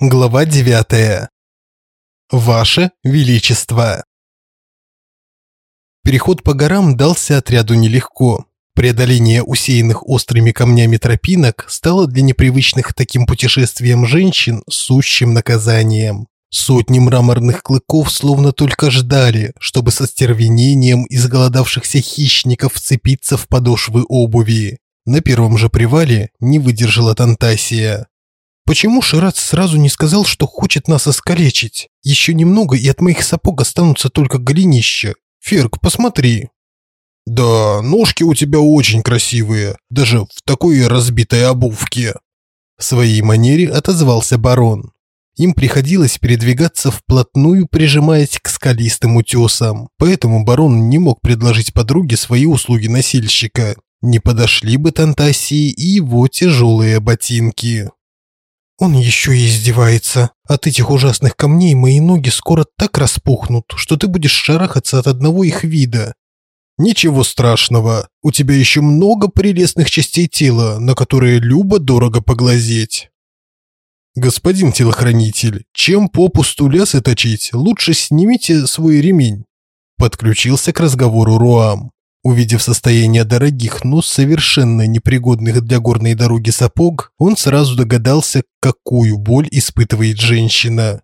Глава 9. Ваше Величество. Переход по горам дался отряду нелегко. Преодоление усеянных острыми камнями тропинок стало для непривычных таким путешествиям женщин сущим наказанием. Сотни мраморных клыков словно только ждали, чтобы со стервенением изголодавшихся хищников вцепиться в подошвы обуви. На первом же привале не выдержала Тантасия. Почему Шират сразу не сказал, что хочет нас искалечить? Еще немного, и от моих сапог останутся только голенища. Ферк, посмотри. Да, ножки у тебя очень красивые, даже в такой разбитой обувке. В своей манере отозвался барон. Им приходилось передвигаться вплотную, прижимаясь к скалистым утесам, поэтому барон не мог предложить подруге свои услуги носильщика. Не подошли бы Тантасии и его тяжелые ботинки. Он еще и издевается. От этих ужасных камней мои ноги скоро так распухнут, что ты будешь шарахаться от одного их вида. Ничего страшного. У тебя еще много прелестных частей тела, на которые любо дорого поглазеть. Господин телохранитель, чем попусту лясы точить, лучше снимите свой ремень. Подключился к разговору Руам. Увидев состояние дорогих, но совершенно непригодных для горной дороги сапог, он сразу догадался, какую боль испытывает женщина.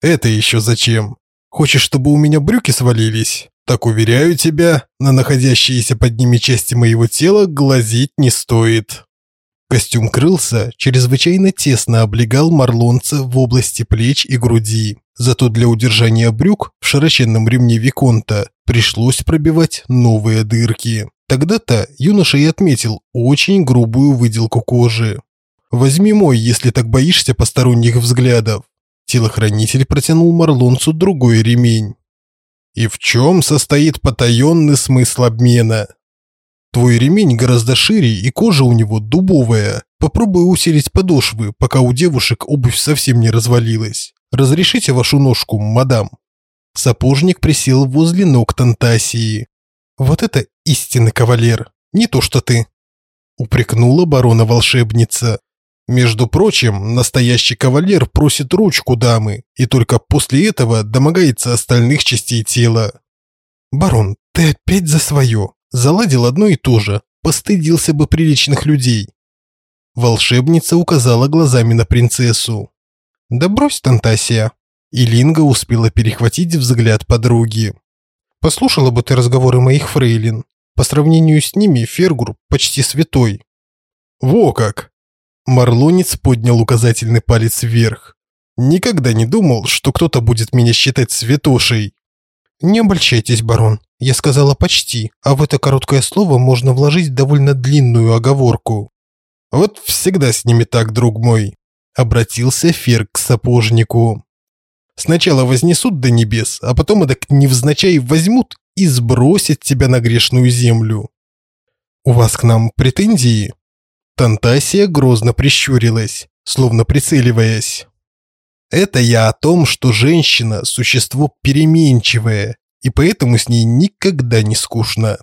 «Это еще зачем? Хочешь, чтобы у меня брюки свалились? Так уверяю тебя, на находящиеся под ними части моего тела глазеть не стоит». Костюм крылся, чрезвычайно тесно облегал марлонца в области плеч и груди. Зато для удержания брюк в широченном ремне Виконта пришлось пробивать новые дырки. Тогда-то юноша и отметил очень грубую выделку кожи. «Возьми мой, если так боишься посторонних взглядов». Телохранитель протянул марлонцу другой ремень. «И в чем состоит потаенный смысл обмена?» Твой ремень гораздо шире и кожа у него дубовая. Попробуй усилить подошвы, пока у девушек обувь совсем не развалилась. Разрешите вашу ножку, мадам?» Сапожник присел возле ног Тантасии. «Вот это истинный кавалер, не то что ты!» Упрекнула барона-волшебница. «Между прочим, настоящий кавалер просит ручку дамы и только после этого домогается остальных частей тела». «Барон, ты опять за свое!» Заладил одно и то же, постыдился бы приличных людей. Волшебница указала глазами на принцессу. «Да брось, Тантасия!» И Линга успела перехватить взгляд подруги. «Послушала бы ты разговоры моих фрейлин. По сравнению с ними Фергур почти святой». «Во как!» Марлонец поднял указательный палец вверх. «Никогда не думал, что кто-то будет меня считать святошей». «Не обольщайтесь, барон. Я сказала «почти», а в это короткое слово можно вложить довольно длинную оговорку. «Вот всегда с ними так, друг мой», – обратился Фер к сапожнику. «Сначала вознесут до небес, а потом эдак невзначай возьмут и сбросят тебя на грешную землю». «У вас к нам претензии?» Тантасия грозно прищурилась, словно прицеливаясь. Это я о том, что женщина – существо переменчивое, и поэтому с ней никогда не скучно.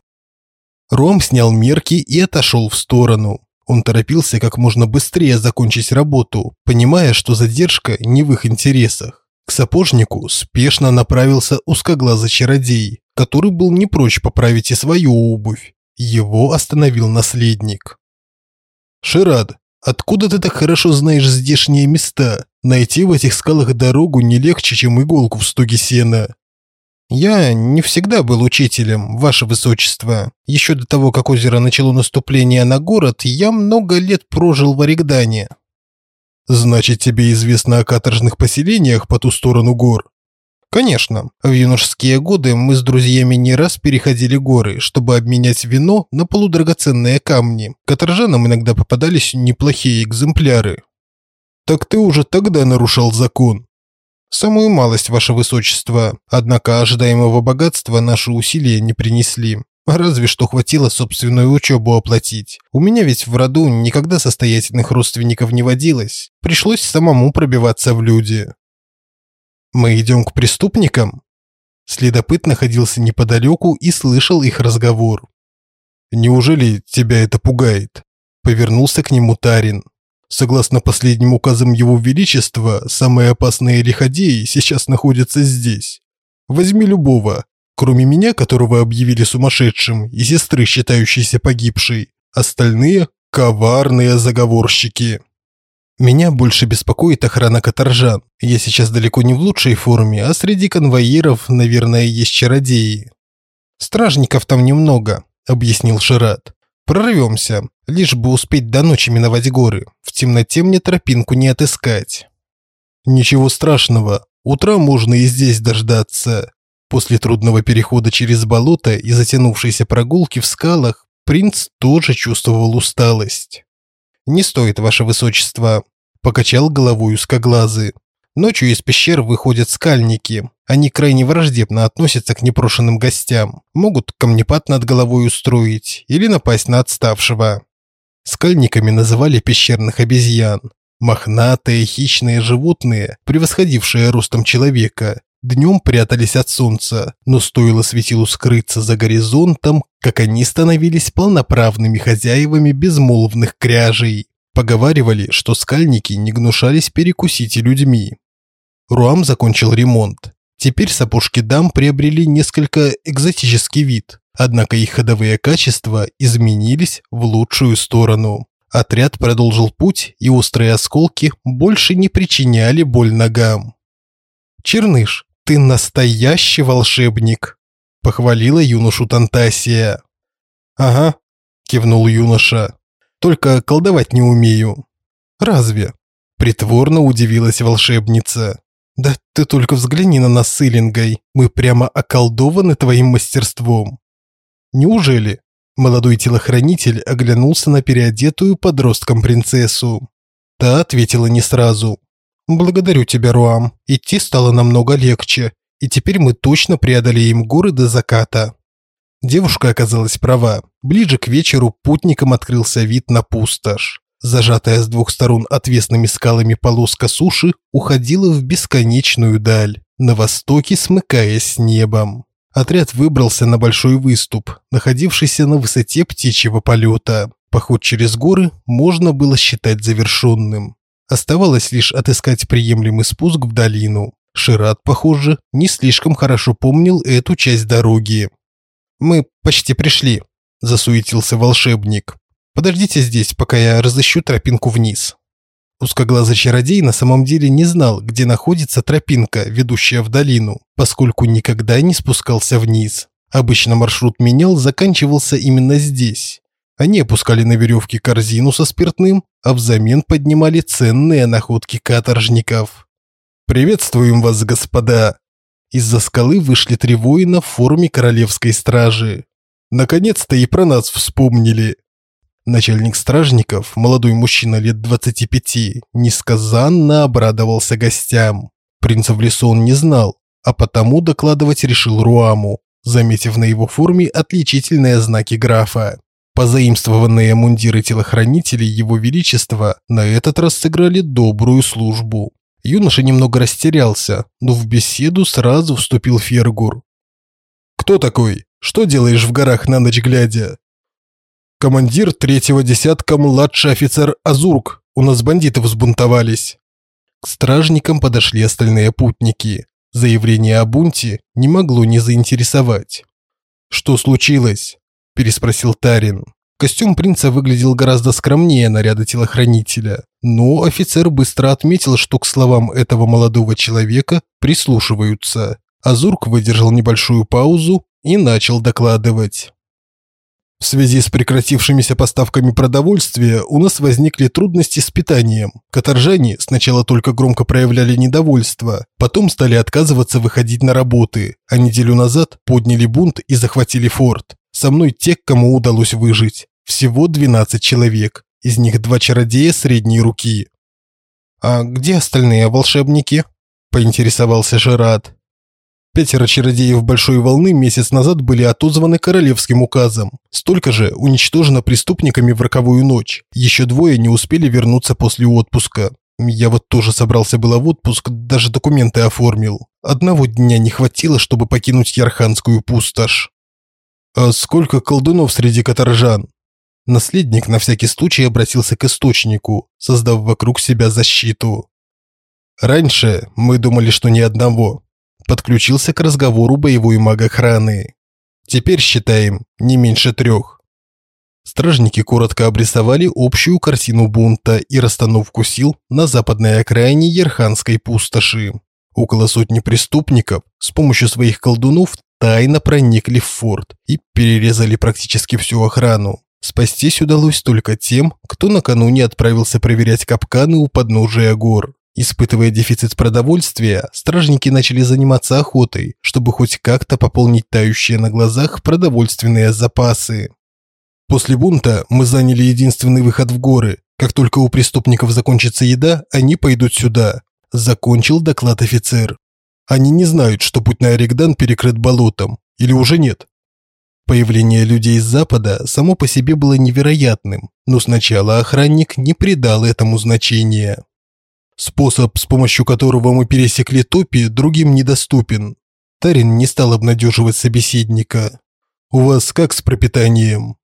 Ром снял мерки и отошел в сторону. Он торопился как можно быстрее закончить работу, понимая, что задержка не в их интересах. К сапожнику спешно направился узкоглазый чародей, который был не прочь поправить и свою обувь. Его остановил наследник. «Ширад, откуда ты так хорошо знаешь здешние места?» Найти в этих скалах дорогу не легче, чем иголку в стоге сена. Я не всегда был учителем, ваше высочество. Еще до того, как озеро начало наступление на город, я много лет прожил в Орегдане. Значит, тебе известно о каторжных поселениях по ту сторону гор? Конечно. В юношеские годы мы с друзьями не раз переходили горы, чтобы обменять вино на полудрагоценные камни. Каторжанам иногда попадались неплохие экземпляры. Так ты уже тогда нарушал закон. Самую малость, ваше высочество. Однако ожидаемого богатства наши усилия не принесли. Разве что хватило собственную учебу оплатить. У меня ведь в роду никогда состоятельных родственников не водилось. Пришлось самому пробиваться в люди. Мы идем к преступникам? Следопыт находился неподалеку и слышал их разговор. Неужели тебя это пугает? Повернулся к нему Тарин. Согласно последним указам Его Величества, самые опасные лиходеи сейчас находятся здесь. Возьми любого, кроме меня, которого объявили сумасшедшим, и сестры, считающейся погибшей. Остальные – коварные заговорщики. Меня больше беспокоит охрана каторжан. Я сейчас далеко не в лучшей форме, а среди конвоиров, наверное, есть чародеи. Стражников там немного, объяснил Шират. Прорвемся, лишь бы успеть до ночи миновать горы. В темноте мне тропинку не отыскать. Ничего страшного, утра можно и здесь дождаться. После трудного перехода через болото и затянувшейся прогулки в скалах принц тоже чувствовал усталость. «Не стоит, ваше высочество», – покачал головой узкоглазый. Ночью из пещер выходят скальники. Они крайне враждебно относятся к непрошенным гостям. Могут камнепад над головой устроить или напасть на отставшего. Скальниками называли пещерных обезьян. Мохнатые, хищные животные, превосходившие ростом человека, днем прятались от солнца, но стоило светилу скрыться за горизонтом, как они становились полноправными хозяевами безмолвных кряжей. Поговаривали, что скальники не гнушались перекусить и людьми. Руам закончил ремонт. Теперь сапожки дам приобрели несколько экзотический вид, однако их ходовые качества изменились в лучшую сторону. Отряд продолжил путь, и острые осколки больше не причиняли боль ногам. «Черныш, ты настоящий волшебник!» – похвалила юношу Тантасия. «Ага», – кивнул юноша. «Только колдовать не умею». «Разве?» – притворно удивилась волшебница. Да ты только взгляни на нас с Иллингой. Мы прямо околдованы твоим мастерством. Неужели? Молодой телохранитель оглянулся на переодетую подростком принцессу. Та ответила не сразу. Благодарю тебя, Руам. Идти стало намного легче, и теперь мы точно преодолеем горы до заката. Девушка оказалась права. Ближе к вечеру путникам открылся вид на пустошь. Зажатая с двух сторон отвесными скалами полоска суши уходила в бесконечную даль, на востоке смыкаясь с небом. Отряд выбрался на большой выступ, находившийся на высоте птичьего полета. Поход через горы можно было считать завершенным. Оставалось лишь отыскать приемлемый спуск в долину. Шират, похоже, не слишком хорошо помнил эту часть дороги. «Мы почти пришли», – засуетился волшебник. Подождите здесь, пока я разыщу тропинку вниз. Узкоглазый чародей на самом деле не знал, где находится тропинка, ведущая в долину, поскольку никогда не спускался вниз. Обычно маршрут менял, заканчивался именно здесь. Они опускали на веревке корзину со спиртным, а взамен поднимали ценные находки каторжников. «Приветствуем вас, господа!» Из-за скалы вышли три воина в форме королевской стражи. «Наконец-то и про нас вспомнили!» Начальник стражников, молодой мужчина лет 25, несказанно обрадовался гостям. Принца в лесу он не знал, а потому докладывать решил Руаму, заметив на его форме отличительные знаки графа. Позаимствованные мундиры телохранителей его величества на этот раз сыграли добрую службу. Юноша немного растерялся, но в беседу сразу вступил Фергур. «Кто такой? Что делаешь в горах на ночь глядя?» Командир третьего десятка младший офицер Азурк. У нас бандиты взбунтовались. К стражникам подошли остальные путники. Заявление о бунте не могло не заинтересовать. Что случилось? Переспросил Тарин. Костюм принца выглядел гораздо скромнее наряда телохранителя, но офицер быстро отметил, что к словам этого молодого человека прислушиваются. Азурк выдержал небольшую паузу и начал докладывать. В связи с прекратившимися поставками продовольствия у нас возникли трудности с питанием. Каторжане сначала только громко проявляли недовольство, потом стали отказываться выходить на работы, а неделю назад подняли бунт и захватили форт. Со мной те, кому удалось выжить. Всего 12 человек, из них два чародея средней руки. «А где остальные волшебники?» – поинтересовался Жерат. Пятеро чародеев Большой Волны месяц назад были отозваны королевским указом. Столько же уничтожено преступниками в роковую ночь. Еще двое не успели вернуться после отпуска. Я вот тоже собрался было в отпуск, даже документы оформил. Одного дня не хватило, чтобы покинуть Ярханскую пустошь. А сколько колдунов среди каторжан? Наследник на всякий случай обратился к источнику, создав вокруг себя защиту. Раньше мы думали, что ни одного. Подключился к разговору боевой маг охраны. Теперь считаем не меньше трех. Стражники коротко обрисовали общую картину бунта и расстановку сил на западной окраине Ерханской пустоши. Около сотни преступников с помощью своих колдунов тайно проникли в форт и перерезали практически всю охрану. Спастись удалось только тем, кто накануне отправился проверять капканы у подножия гор. Испытывая дефицит продовольствия, стражники начали заниматься охотой, чтобы хоть как-то пополнить тающие на глазах продовольственные запасы. После бунта мы заняли единственный выход в горы. Как только у преступников закончится еда, они пойдут сюда. Закончил доклад офицер. Они не знают, что путь на Орегдан перекрыт болотом. Или уже нет? Появление людей с запада само по себе было невероятным, но сначала охранник не придал этому значения. Способ, с помощью которого мы пересекли топи, другим недоступен. Тарин не стал обнадеживать собеседника. У вас как с пропитанием?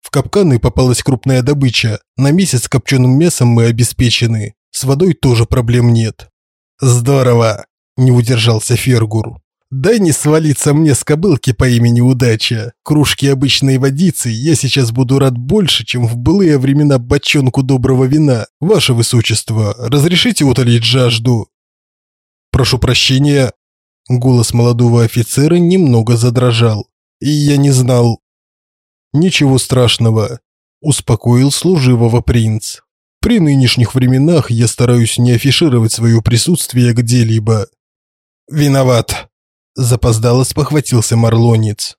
В капканы попалась крупная добыча. На месяц копченым мясом мы обеспечены. С водой тоже проблем нет. Здорово, не удержался Фергур. Дай не свалиться мне с кобылки по имени Удача. Кружки обычной водицы я сейчас буду рад больше, чем в былые времена бочонку доброго вина. Ваше Высочество, разрешите утолить жажду?» «Прошу прощения». Голос молодого офицера немного задрожал. «И я не знал». «Ничего страшного», – успокоил служивого принц. «При нынешних временах я стараюсь не афишировать свое присутствие где-либо». «Виноват», Запоздало спохватился марлонец.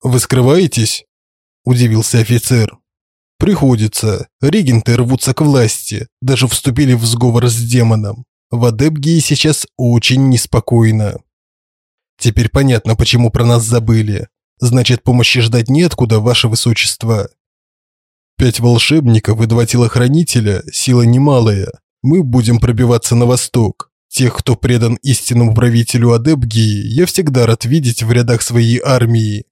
«Вы скрываетесь?» – удивился офицер. «Приходится. Регенты рвутся к власти, даже вступили в сговор с демоном. В Адепгии сейчас очень неспокойно. Теперь понятно, почему про нас забыли. Значит, помощи ждать неоткуда, ваше высочество. Пять волшебников и два телохранителя – сила немалая. Мы будем пробиваться на восток. Тех, кто предан истинному правителю Адебгии, я всегда рад видеть в рядах своей армии,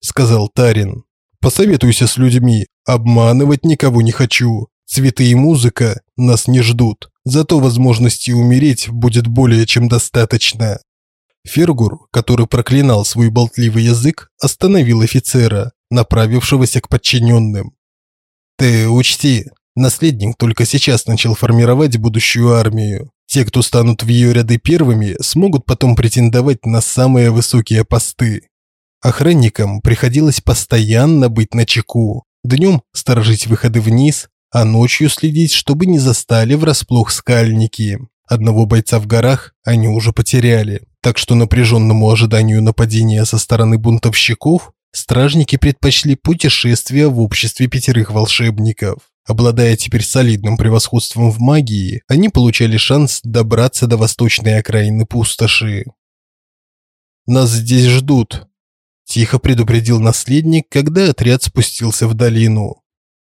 сказал Тарин. Посоветуйся с людьми, обманывать никого не хочу. Цветы и музыка нас не ждут, зато возможности умереть будет более чем достаточно. Фергур, который проклинал свой болтливый язык, остановил офицера, направившегося к подчиненным. Ты учти, наследник только сейчас начал формировать будущую армию. Те, кто станут в ее ряды первыми, смогут потом претендовать на самые высокие посты. Охранникам приходилось постоянно быть начеку. Днем сторожить выходы вниз, а ночью следить, чтобы не застали врасплох скальники. Одного бойца в горах они уже потеряли, так что напряженному ожиданию нападения со стороны бунтовщиков стражники предпочли путешествие в обществе пятерых волшебников. Обладая теперь солидным превосходством в магии, они получали шанс добраться до восточной окраины пустоши. «Нас здесь ждут», – тихо предупредил наследник, когда отряд спустился в долину.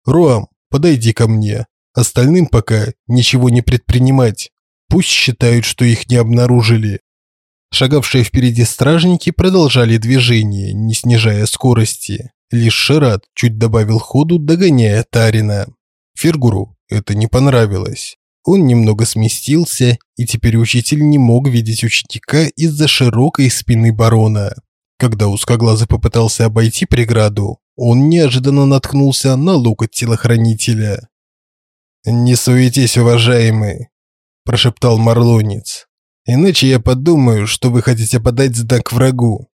«Руам, подойди ко мне. Остальным пока ничего не предпринимать. Пусть считают, что их не обнаружили». Шагавшие впереди стражники продолжали движение, не снижая скорости. Лишь Шарат чуть добавил ходу, догоняя Тарина. Фергуру это не понравилось. Он немного сместился, и теперь учитель не мог видеть ученика из-за широкой спины барона. Когда узкоглазый попытался обойти преграду, он неожиданно наткнулся на локоть телохранителя. «Не суетись, уважаемый», – прошептал марлонец. «Иначе я подумаю, что вы хотите подать знак врагу».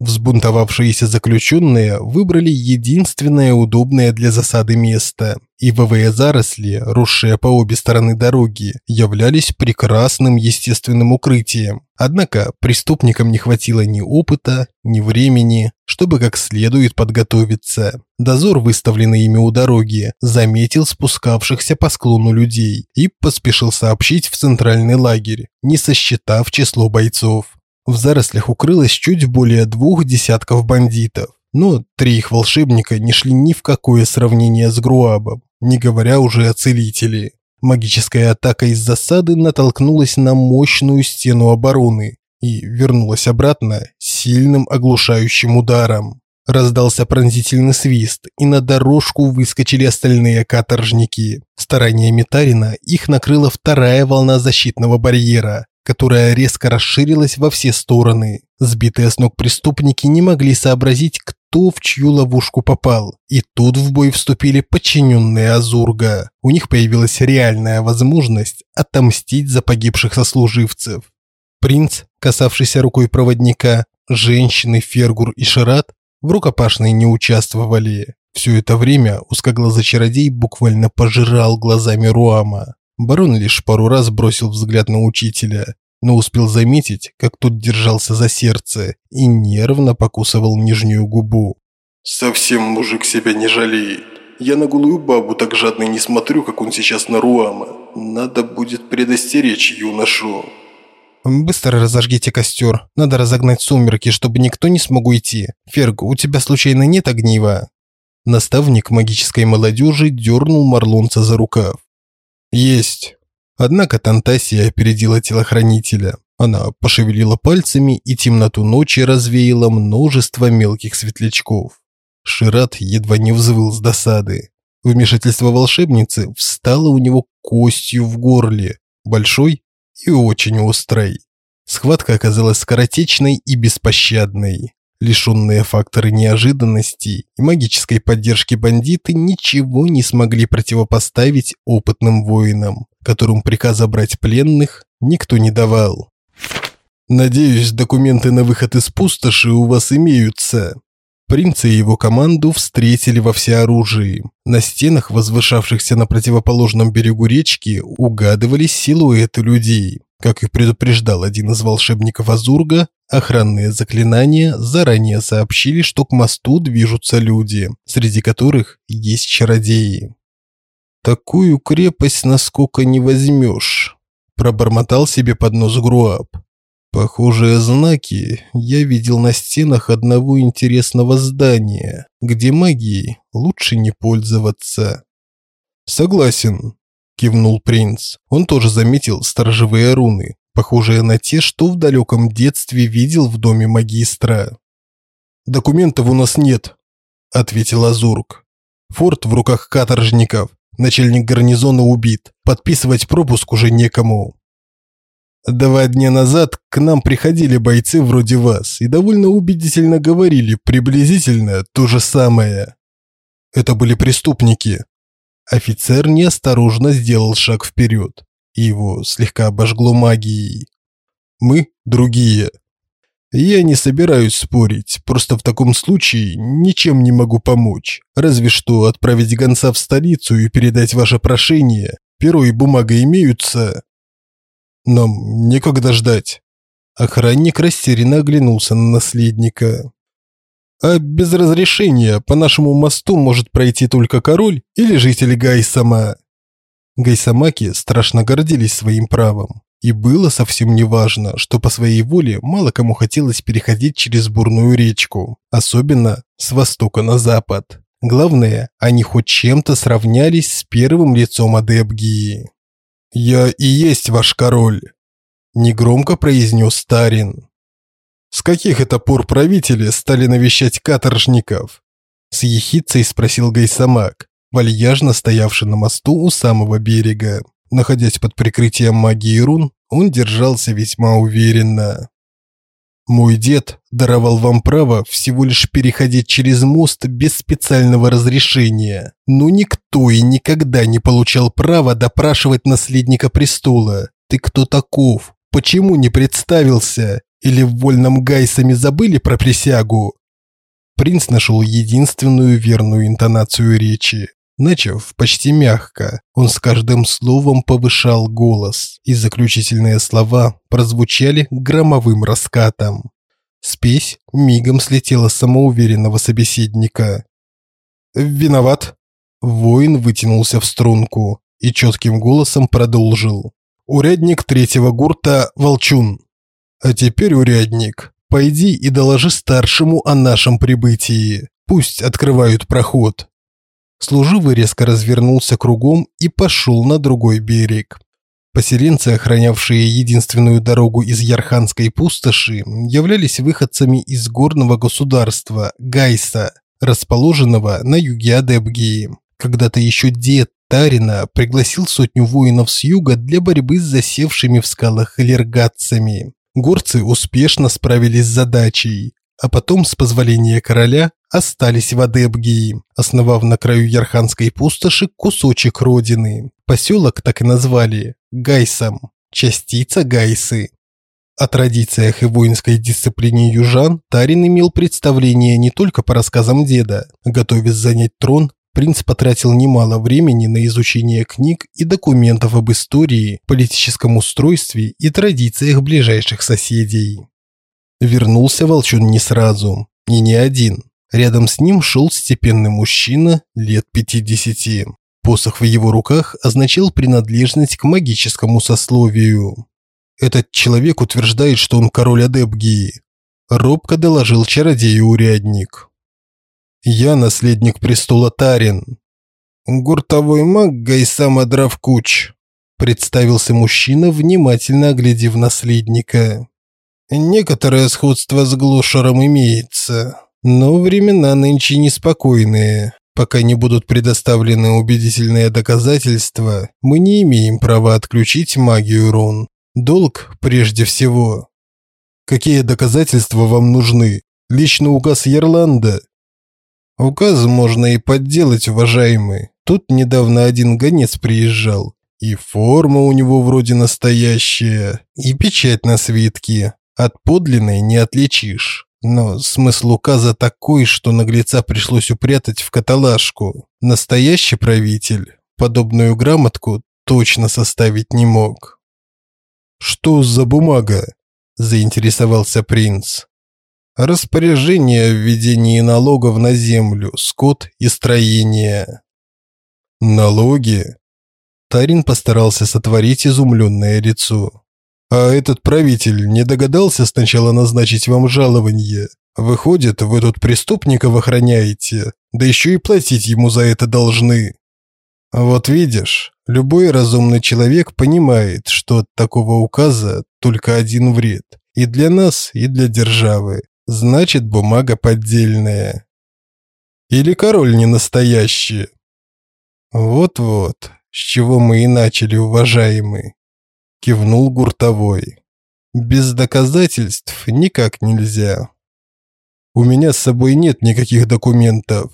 Взбунтовавшиеся заключенные выбрали единственное удобное для засады место, и ивовые заросли, росшие по обе стороны дороги, являлись прекрасным естественным укрытием. Однако преступникам не хватило ни опыта, ни времени, чтобы как следует подготовиться. Дозор, выставленный ими у дороги, заметил спускавшихся по склону людей и поспешил сообщить в центральный лагерь, не сосчитав число бойцов. В зарослях укрылось чуть более двух десятков бандитов. Но три их волшебника не шли ни в какое сравнение с Груабом, не говоря уже о целителе. Магическая атака из засады натолкнулась на мощную стену обороны и вернулась обратно сильным оглушающим ударом. Раздался пронзительный свист, и на дорожку выскочили остальные каторжники. Стараниями Тарина их накрыла вторая волна защитного барьера, которая резко расширилась во все стороны. Сбитые с ног преступники не могли сообразить, кто в чью ловушку попал. И тут в бой вступили подчиненные Азурга. У них появилась реальная возможность отомстить за погибших сослуживцев. Принц, касавшийся рукой проводника, женщины Фергур и Шират в рукопашной не участвовали. Все это время узкоглазый чародей буквально пожирал глазами Руама. Барон лишь пару раз бросил взгляд на учителя, но успел заметить, как тот держался за сердце и нервно покусывал нижнюю губу. «Совсем мужик себя не жалеет. Я на голую бабу так жадно не смотрю, как он сейчас на Руама. Надо будет предостеречь юношу». «Быстро разожгите костер. Надо разогнать сумерки, чтобы никто не смог уйти. Ферг, у тебя случайно нет огнива?» Наставник магической молодежи дернул Марлонца за рукав. «Есть». Однако Тантасия опередила телохранителя. Она пошевелила пальцами, и темноту ночи развеяла множество мелких светлячков. Шират едва не взвыл с досады. Вмешательство волшебницы встало у него костью в горле, большой и очень острой. Схватка оказалась скоротечной и беспощадной. Лишенные факторы неожиданности и магической поддержки бандиты ничего не смогли противопоставить опытным воинам, которым приказа брать пленных никто не давал. «Надеюсь, документы на выход из пустоши у вас имеются», Принца и его команду встретили во всеоружии. На стенах, возвышавшихся на противоположном берегу речки, угадывались силуэты людей. Как и предупреждал один из волшебников Азурга, охранные заклинания заранее сообщили, что к мосту движутся люди, среди которых есть чародеи. «Такую крепость насколько не возьмешь», – пробормотал себе под нос Груап. Похожие знаки я видел на стенах одного интересного здания, где магией лучше не пользоваться. Согласен, кивнул принц. Он тоже заметил сторожевые руны, похожие на те, что в далеком детстве видел в доме магистра. Документов у нас нет, ответил Азурк. Форт в руках каторжников. Начальник гарнизона убит. Подписывать пропуск уже некому. Два дня назад к нам приходили бойцы вроде вас и довольно убедительно говорили приблизительно то же самое. Это были преступники. Офицер неосторожно сделал шаг вперед, и его слегка обожгло магией. Мы другие. Я не собираюсь спорить, просто в таком случае ничем не могу помочь, разве что отправить гонца в столицу и передать ваше прошение. Перо и бумага имеются. Нам некогда ждать. Охранник растерянно оглянулся на наследника. А без разрешения по нашему мосту может пройти только король или жители Гайсама. Гайсамаки страшно гордились своим правом. И было совсем не важно, что по своей воле мало кому хотелось переходить через бурную речку, особенно с востока на запад. Главное, они хоть чем-то сравнялись с первым лицом Адебгии. «Я и есть ваш король», – негромко произнес Старин. «С каких это пор правители стали навещать каторжников?» С ехицей спросил Гайсамак, вальяжно стоявший на мосту у самого берега. Находясь под прикрытием магии рун, он держался весьма уверенно. Мой дед даровал вам право всего лишь переходить через мост без специального разрешения. Но никто и никогда не получал права допрашивать наследника престола. Ты кто таков? Почему не представился? Или в вольном гайсами забыли про присягу? Принц нашел единственную верную интонацию речи. Начав почти мягко, он с каждым словом повышал голос, и заключительные слова прозвучали громовым раскатом. Спесь мигом слетела с самоуверенного собеседника. «Виноват!» Воин вытянулся в струнку и четким голосом продолжил. «Урядник третьего гурта Волчун. А теперь, урядник, пойди и доложи старшему о нашем прибытии. Пусть открывают проход. Служивый резко развернулся кругом и пошел на другой берег. Поселенцы, охранявшие единственную дорогу из Ярханской пустоши, являлись выходцами из горного государства Гайса, расположенного на юге Адебгии. Когда-то еще дед Тарина пригласил сотню воинов с юга для борьбы с засевшими в скалах лергатцами. Горцы успешно справились с задачей, а потом, с позволения короля, остались в Адебгии, основав на краю Ярханской пустоши кусочек родины. Поселок так и назвали – Гайсом, частица Гайсы. О традициях и воинской дисциплине южан Тарин имел представление не только по рассказам деда. Готовясь занять трон, принц потратил немало времени на изучение книг и документов об истории, политическом устройстве и традициях ближайших соседей. Вернулся Волчон не сразу, и не один. Рядом с ним шел степенный мужчина лет 50. Посох в его руках означал принадлежность к магическому сословию. Этот человек утверждает, что он король Адебгии. Робко доложил чародей-урядник. Я наследник престола Тарин. Гуртовой маг Гайсам Адравкуч. Представился мужчина, внимательно оглядев наследника. Некоторое сходство с глушером имеется, но времена нынче неспокойные. Пока не будут предоставлены убедительные доказательства, мы не имеем права отключить магию рун. Долг прежде всего. Какие доказательства вам нужны? Лично указ Ярланда? Указ можно и подделать, уважаемый. Тут недавно один гонец приезжал. И форма у него вроде настоящая, и печать на свитке. От подлинной не отличишь. Но смысл указа такой, что наглеца пришлось упрятать в каталажку. Настоящий правитель подобную грамотку точно составить не мог. «Что за бумага?» – заинтересовался принц. «Распоряжение о введении налогов на землю, скот и строение». «Налоги?» Тарин постарался сотворить изумленное лицо. А этот правитель не догадался сначала назначить вам жалование. Выходит, вы тут преступников охраняете, да еще и платить ему за это должны. Вот видишь, любой разумный человек понимает, что от такого указа только один вред. И для нас, и для державы. Значит, бумага поддельная. Или король не настоящий. Вот-вот, с чего мы и начали, уважаемый кивнул Гуртовой. Без доказательств никак нельзя. У меня с собой нет никаких документов,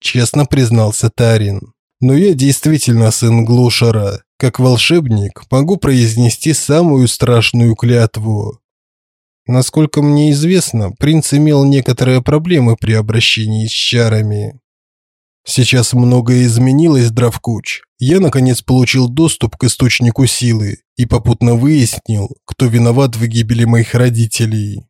честно признался Тарин. Но я действительно сын Глушера. Как волшебник могу произнести самую страшную клятву. Насколько мне известно, принц имел некоторые проблемы при обращении с чарами. Сейчас многое изменилось, Дравкуч. Я наконец получил доступ к источнику силы и попутно выяснил, кто виноват в гибели моих родителей.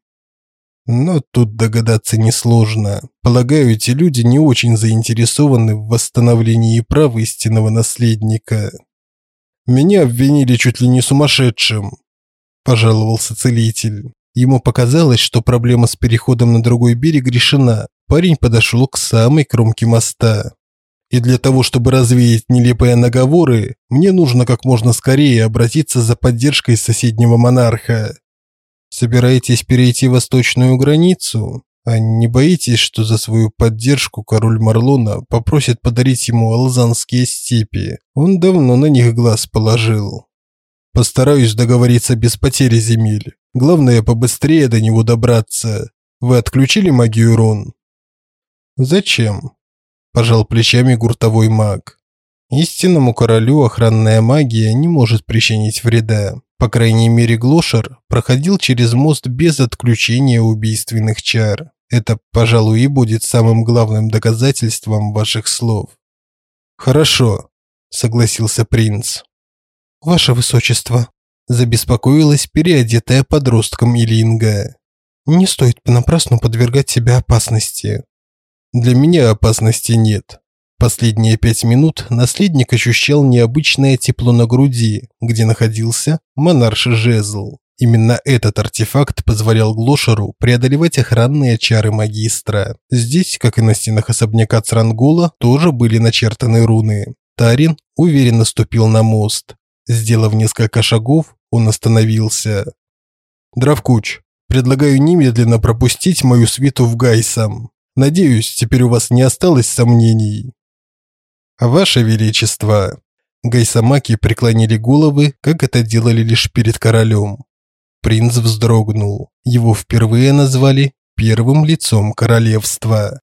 Но тут догадаться несложно. Полагаю, эти люди не очень заинтересованы в восстановлении прав истинного наследника. Меня обвинили чуть ли не сумасшедшим, пожаловался целитель. Ему показалось, что проблема с переходом на другой берег решена, парень подошел к самой кромке моста. И для того, чтобы развеять нелепые наговоры, мне нужно как можно скорее обратиться за поддержкой соседнего монарха. Собираетесь перейти восточную границу? А не боитесь, что за свою поддержку король Марлона попросит подарить ему алзанские степи? Он давно на них глаз положил. Постараюсь договориться без потери земель. Главное побыстрее до него добраться. Вы отключили магию рун? Зачем? Пожал плечами гуртовой маг. Истинному королю охранная магия не может причинить вреда. По крайней мере, Глошер проходил через мост без отключения убийственных чар. Это, пожалуй, и будет самым главным доказательством ваших слов. Хорошо, согласился принц. Ваше высочество, забеспокоилась переодетая подростком Илинга. Не стоит понапрасну подвергать себя опасности. Для меня опасности нет. Последние пять минут наследник ощущал необычное тепло на груди, где находился монарший жезл. Именно этот артефакт позволял Глошеру преодолевать охранные чары магистра. Здесь, как и на стенах особняка Црангола, тоже были начертаны руны. Тарин уверенно ступил на мост. Сделав несколько шагов, он остановился. Дравкуч, предлагаю немедленно пропустить мою свиту в Гайсам. Надеюсь, теперь у вас не осталось сомнений. Ваше величество, Гайсамаки преклонили головы, как это делали лишь перед королем. Принц вздрогнул. Его впервые назвали первым лицом королевства.